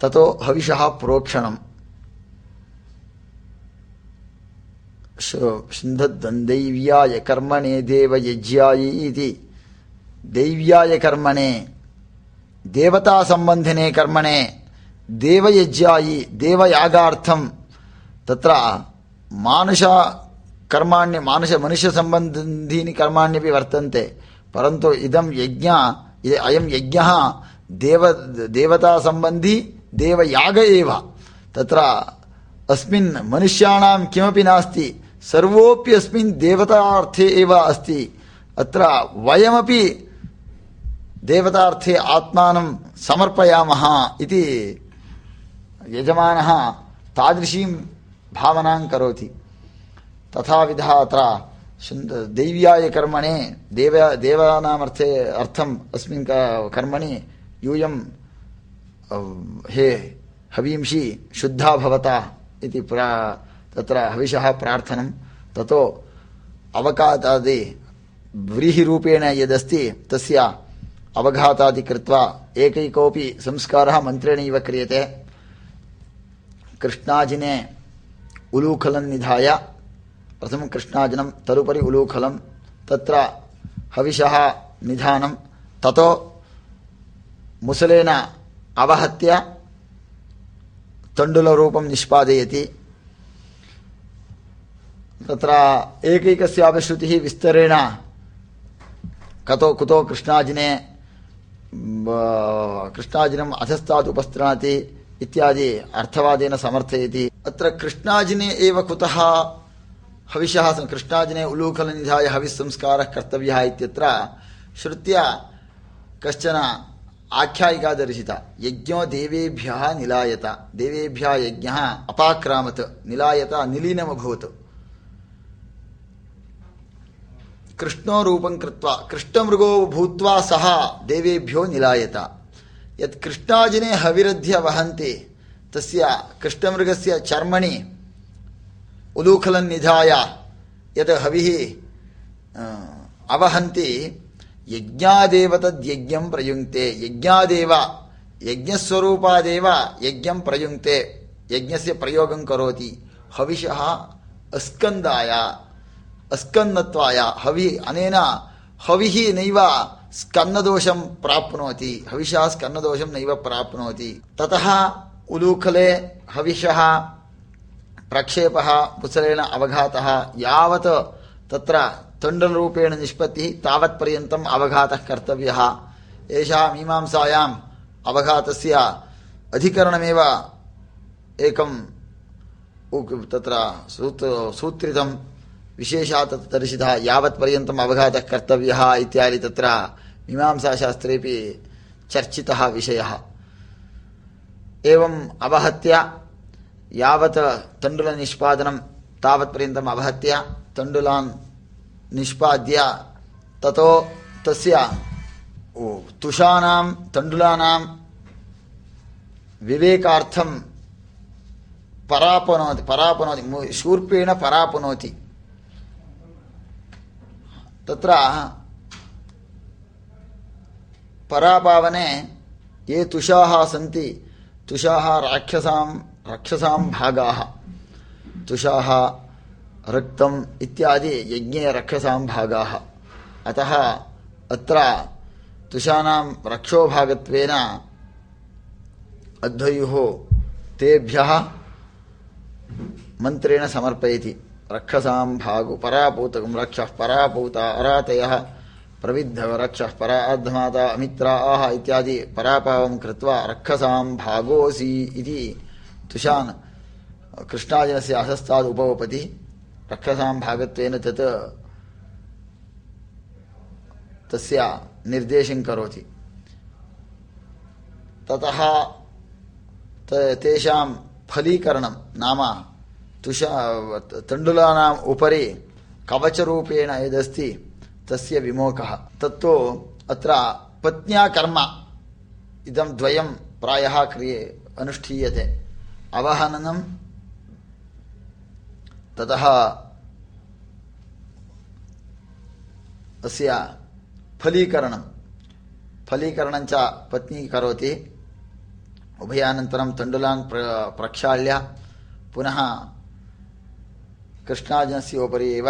ततो हविषः प्रोक्षणम्। सिन्धद्वन्द्दैव्याय कर्मणे देवयज्ञाय इति। दैव्याय कर्मणे देवतासम्बन्धिने कर्मणे देवयज्ञायि देवयागार्थं तत्र मानुष कर्माण्य, मानुष मनुष्यसम्बन्धीनि कर्माण्यपि वर्तन्ते। परन्तु इदं यज्ञ अयं यज्ञः देव देवतासम्बन्धी देवयाग एव तत्र अस्मिन् मनुष्याणां किमपि नास्ति, सर्वोऽपि अस्मिन् देवतार्थे एव अस्ति। अत्र वयमपि देवतार्थे आत्मानं समर्पयामः इति यजमानः तादृशीं भावनां करोति। तथाविधः अत्र दैव्याय कर्मणे, देव, देवानामर्थे अर्थम् अस्मिन् कर्मणि यूयं हे हवींषि शुद्धा भवता इति प्रा, तत्र हविषः प्रार्थनं, ततो अवकातादि व्रीहिरूपेण यदस्ति, तस्य अवघातादि कृत्वा एकैकोऽपि संस्कारः मन्त्रेणैव क्रियते। कृष्णाजिने उलूखलं निधाय। प्रथमं कृष्णाजिनं, तदुपरि उलूखलं, तत्र हविषः निधानं, ततो मुसलेन अवहत्य तण्डुलरूपं निष्पादयति तत्र एकैकस्यापि श्रुतिः विस्तरेण कतो कुतो कृष्णाजिने कृष्णाजिनम् अधस्तात् उपस्त्राणति इत्यादि अर्थवादेन समर्थयति अत्र कृष्णाजिने एव कुतः हविषः कृष्णाजिने उलूखलनिधाय हविस्संस्कारः कर्तव्यः इत्यत्र श्रुत्या कश्चन आख्यायिका दर्शिता यज्ञो देवेभ्यः निलायत। देवेभ्यः यज्ञः अपाक्रामत्। निलायत निलीनमभूत्। कृष्णो रूपं कृत्वा, कृष्णमृगो भूत्वा सः देवेभ्यो निलायत। यत् कृष्णाजिने हविरध्य वहन्ति, तस्य कृष्णमृगस्य चर्मणि उलूखलं निधाय यत् हविः अवहन्ति यज्ञादेव तद्यज्ञं प्रयुङ्क्ते, यज्ञादेव, यज्ञस्वरूपादेव यज्ञं प्रयुङ्क्ते, यज्ञस्य प्रयोगं करोति। हविषः अस्कन्दाय, अस्कन्नत्वाय, हवि, अनेन हविः नैव स्कन्नदोषं प्राप्नोति। हविषः स्कन्नदोषं नैव प्राप्नोति। ततः उलूखले हविषः प्रक्षेपः मुसलेन अवघातः। यावत् तत्र तण्डलरूपेण निष्पत्तिः तावत्पर्यन्तम् अवघातः कर्तव्यः। एषा मीमांसायाम् अवघातस्य अधिकरणमेव एकं तत्र सूत्रितं विशेषा तत् दर्शितः यावत्पर्यन्तम् अवघातः कर्तव्यः इत्यादि तत्र मीमांसाशास्त्रेपि चर्चितः विषयः। एवम् अवहत्य यावत् तण्डुलनिष्पादनं तावत्पर्यन्तम् अवहत्य तण्डुलान् निष्पाद्य। ततो तस्य तुषाणां, तण्डुलानां विवेकार्थं परापनोति परापनोति शूर्पेण परापनोति। तत्र परापावने ये तुषाः सन्ति, तुषाः राक्षसां, रक्षसां भागाः, तुषाः रक्तम् इत्यादि यज्ञे रक्षसां भागाः। अतः अत्र तुषाणां रक्षोभागत्वेन अध्वर्युः तेभ्यः मन्त्रेण समर्पयति। रक्षसां भागु परापूतकं रक्षः परापूता अरातयः, प्रविद्धव रक्षः परार्धमाता अमित्राः इत्यादि परापावं कृत्वा रक्षसां भागोऽसि इति तुषान् कृष्णाजनस्य अधस्ताद् उपवपति रक्षसां भागत्वेन तत् तस्य निर्देशं करोति। ततः तेषां फलीकरणं नाम तुषा, तण्डुलानाम् उपरि कवचरूपेण यदस्ति तस्य विमोकः। तत्तु अत्र पत्न्या कर्म इदं द्वयं प्रायः क्रिये अनुष्ठीयते। अवहननं ततः अस्य फलीकरणं फलीकरणञ्च पत्नी करोति। उभयानन्तरं तण्डुलान् प्र, प्रक्षाल्य पुनः कृष्णार्जुनस्य उपरि एव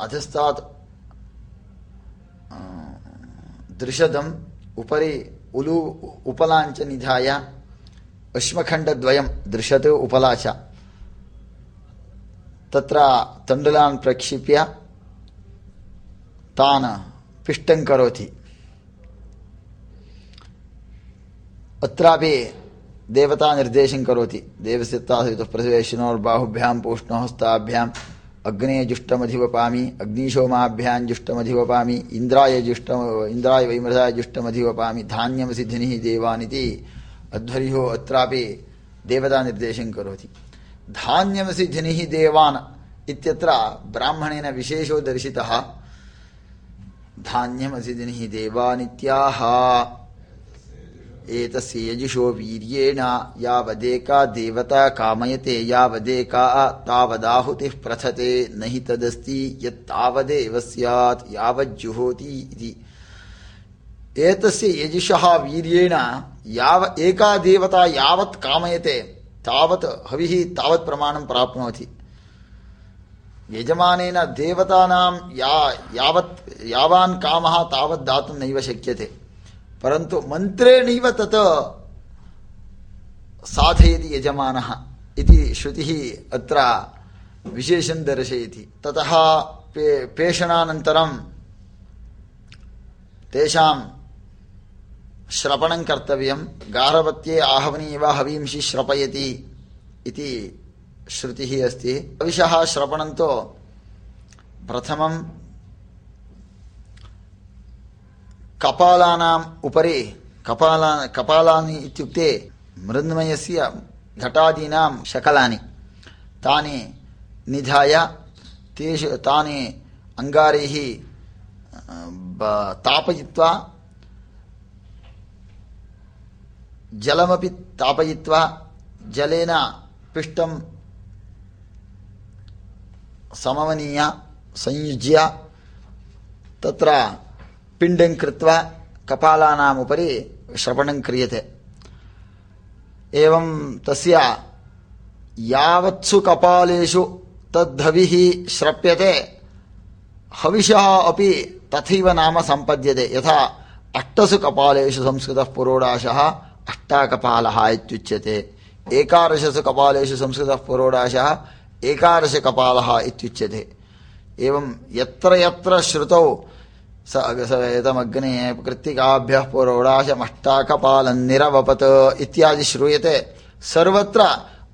अधस्तात् दृशदम् उपरि उलु उपलाञ्च निधाय अश्मखण्डद्वयं दृशत् उपला च तत्र तण्डुलान् प्रक्षिप्य तान् पिष्टं करोति। अत्रापि देवता निर्देशं करोति। देवस्य तासुतः प्रतिवेशिनोर्बाहुभ्यां पूष्णोहस्ताभ्याम् अग्ने जुष्टमधिवपामि, अग्निशोमाभ्यां जुष्टमधिवपामि, इन्द्राय जुष्ट इन्द्राय वैमृधाय जुष्टमधिवपामि धान्यमसि धिनिः देवानिति अध्वर्यो अत्रापि देवता निर्देशं करोति। धान्यमसि धिनिः देवान् इत्यत्र ब्राह्मणेन विशेषो दर्शितः। धान्यमसि धिनिः देवानित्याह। एतस्य यजुषो वीर्येण यावदेका देवता कामयते, यावदेका तावदाहुतिः प्रथते, न हि तदस्ति यत्तावदेव स्यात्, यावज्जुहोति इति। एतस्य यजुषः वीर्येण याव एका देवता यावत् कामयते, तावत् हविः तावत् प्रमाणं प्राप्नोति। यजमानेन देवतानां या, यावत्, यावान् कामः तावत् दातुं नैव शक्यते। परन्तु मन्त्रेणैव तत् साधयति यजमानः इति श्रुतिः अत्र विशेषं दर्शयति। ततः पे, पेषणानन्तरं तेषां श्रपणं कर्तव्यं। गारवत्ये आहवनी वा हवींषि श्रपयति इति श्रुतिः अस्ति। हविषः श्रपणं तु प्रथमं कपालानाम् उपरि, कपाला, कपालानि इत्युक्ते मृन्मयस्य घटादीनां शकलानि। तानि निधाय तेषु, तानि अङ्गारैः तापयित्वा जलमपि तापयित्वा जलेन पिष्टं समवनीय संयुज्य तत्र पिण्डं कृत्वा कपालानाम् उपरि श्रवणं क्रियते एवं तस्य यावत्सु कपालेषु तद्धविः श्रप्यते हविषः अपि तथैव नाम सम्पद्यते यथा अष्टसु कपालेषु संस्कृतः पुरोडाशः अष्टाकपालः इत्युच्यते एकादशसु कपालेषु संस्कृतः पुरोडाशः एकादशकपालः इत्युच्यते एवं यत्र यत्र श्रुतौ स अगसवेदमग्ने कृत्तिकाभ्यः पुरोडाशमष्टाकपालन्निरवपत् इत्यादि श्रूयते। सर्वत्र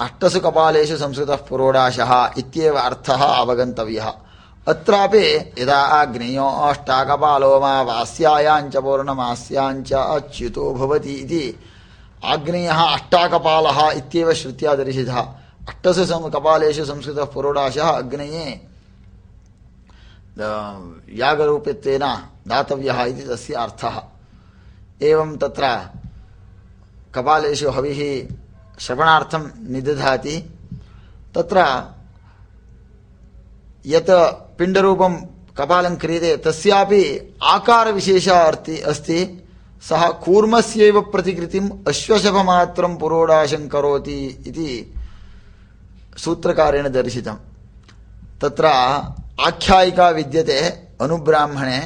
अष्टसु कपालेषु संस्कृतः पुरोडाशः इत्येव अर्थः अवगन्तव्यः। अत्रापि यदा अग्नेयो अष्टाकपालो मा वास्यायाञ्च पौर्णमास्याञ्च अच्युतो भवति इति आग्नेयः, अष्टाकपालः इत्येव श्रुत्या दर्शितः। अष्टसु कपालेषु संस्कृतः पुरोडाशः अग्नये यागरूपत्वेन दातव्यः इति तस्य अर्थः। एवं तत्र कपालेषु हविः श्रवणार्थं निदधाति। तत्र यत् पिण्डरूपं कपालं क्रियते, तस्यापि आकारविशेषः अस्ति। सः कूर्मस्यैव प्रतिकृतिम् अश्वशभमात्रं पुरोडाशं करोति इति सूत्रकारेण दर्शितं तत्र आख्यायिका विद्यते अनुब्राह्मणे,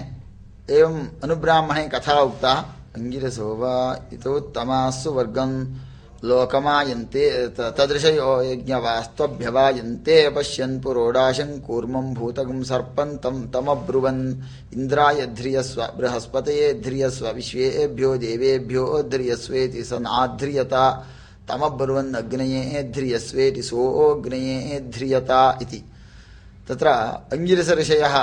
एवम् अनुब्राह्मणे कथा उक्ता। अङ्गिरसो वा इतोत्तमासु वर्गं लोकमायन्ते तदृशयो यज्ञवास्त्वभ्यवायन्ते पश्यन् पुरोडाशं कूर्मं भूतकं सर्पन्तं तमब्रुवन्, इन्द्राय ध्रियस्व, बृहस्पतये ध्रियस्व, विश्वेभ्यो देवेभ्यो ध्रियस्वेति स नाध्रियता तमब्रुवन् अग्नये ध्रियस्वेति सोऽग्नये ध्रियता इति। तत्र अङ्गिरसऋषयः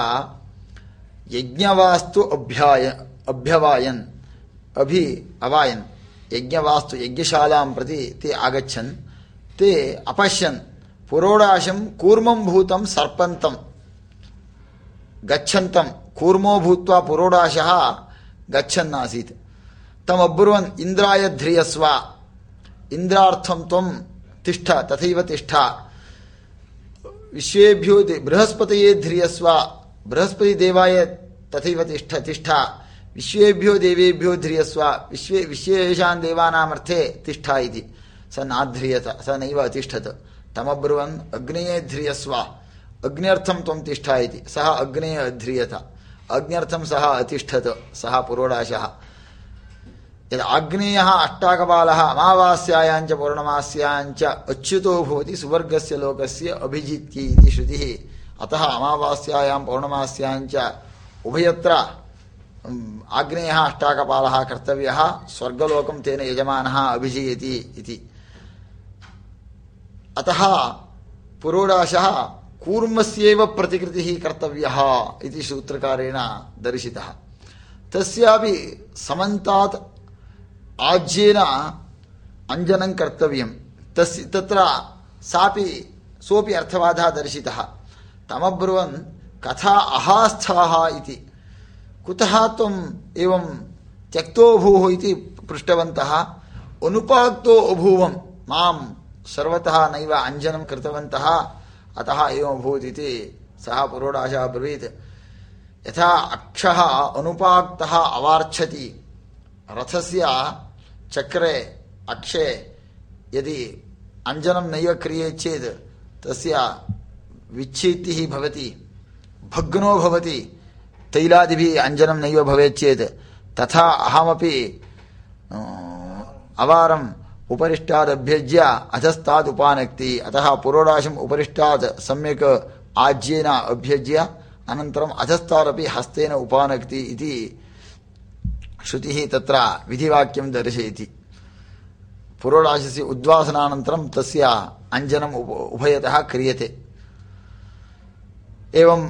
यज्ञवास्तु अभ्याय, अभ्यवायन्, अभि अवायन्। यज्ञवास्तु यज्ञशालां प्रति ते आगच्छन्। ते अपश्यन्। पुरोडाशं कूर्मं भूतं सर्पन्तं। गच्छन्तं। कूर्मो भूत्वा पुरोडाशः गच्छन् आसीत् तम् अब्रुवन् इन्द्राय ध्रियस्व। इन्द्रार्थं त्वं तिष्ठ, तथैव तिष्ठ। विश्वेभ्यो बृहस्पतये ध्रियस्व। बृहस्पति देवाय तथैव तिष्ठ तिष्ठ। विश्वेभ्यो देवेभ्यो ध्रियस्व, विश्वे विश्वेषां देवानामर्थे तिष्ठ इति। स नाध्रियत, स नैव अतिष्ठत् तमब्रुवन् अग्नेये ध्रियस्व। अग्न्यर्थं त्वं तिष्ठ इति। सः अग्नेये अध्रियत। अग्न्यर्थं सः अतिष्ठत्। सः पुरोडाशः। यद् आग्नेयः अष्टाकपालः अमावास्यायाञ्च पौर्णमास्याञ्च अच्युतो भवति सुवर्गस्य लोकस्य अभिजित्यै इति श्रुतिः। अतः अमावास्यायां पौर्णमास्याञ्च उभयत्र आग्नेयः अष्टाकपालः कर्तव्यः, स्वर्गलोकं तेन यजमानः अभिजयति इति। अतः पुरोडाशः कूर्मस्यैव प्रतिकृतिः कर्तव्यः इति सूत्रकारेण दर्शितः। तस्यापि समन्तात् आज्येन अञ्जनं कर्तव्यं तस्य तत्र सापि सोऽपि अर्थवादः दर्शितः। तमब्रुवन् कथा अहास्थाः इति। कुतः त्वम् एवं त्यक्तोऽभूः इति पृष्टवन्तः, अनुपाक्तो अभूवं माँ सर्वतः नैव अञ्जनं कृतवन्तः, अतः एवमभूत् इति सः पुरोडाशः अब्रवीत् यथा अक्षः अनुपाक्तः अवार्च्छति, रथस्य चक्रे अक्षे यदि अञ्जनं नैव क्रियेत् चेत्, तस्य विच्छेत्तिः भवति, भग्नो भवति तैलादिभिः अञ्जनं नैव भवेत् चेत् तथा अहमपि अवारम् उपरिष्टादभ्यज्य अधस्तात् उपानक्ति अतः पुरोडाशम् उपरिष्टात् सम्यक् आज्येन अभ्यज्य अनन्तरम् अधस्तादपि हस्तेन उपानक्ति इति श्रुतिः तत्र विधिवाक्यं दर्शयति पुरोडाशस्य उद्वासनानन्तरं तस्य अञ्जनम् उभयतः क्रियते एवं